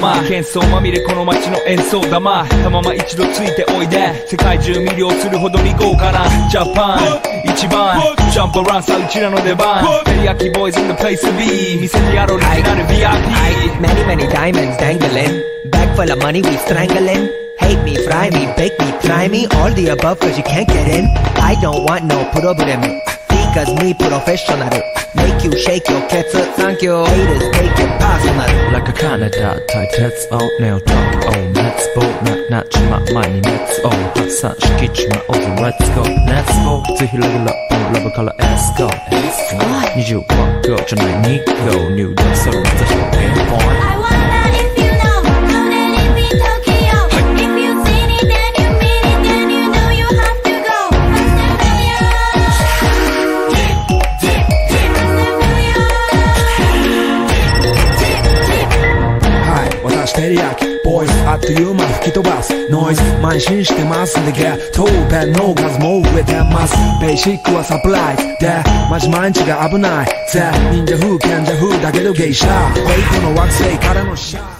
想まみれこの街の演奏玉たまま一度ついておいで世界中魅了するほどに豪華なジャパン一番ジャンプランさうちらの出番テリヤキボーイズ in the place to be 見せてやろうオリジナル VIP Many, many diamonds dangling. Bag full of money, we strangling. Hate me, fry me, bake me, try me. All the above, cause you can't get in. I don't want no problem. Because me professional. Make you shake your cats, thank you. Haters take it personal. Canada tight heads out now talk oh let's go not not chima my let's go hot up skit chima over let's go let's go to he level up on level color let's go 25 girl tonight nico new dance so Teriyaki Boyz After you ma vuki it bas noise. Manshin shite masu de get to pen no guns mo with them. mas Basic wa supply de maji manchi ga abunai Ze ninja who kenja who dakedo geisha. Weiko no wakusei kara no shot.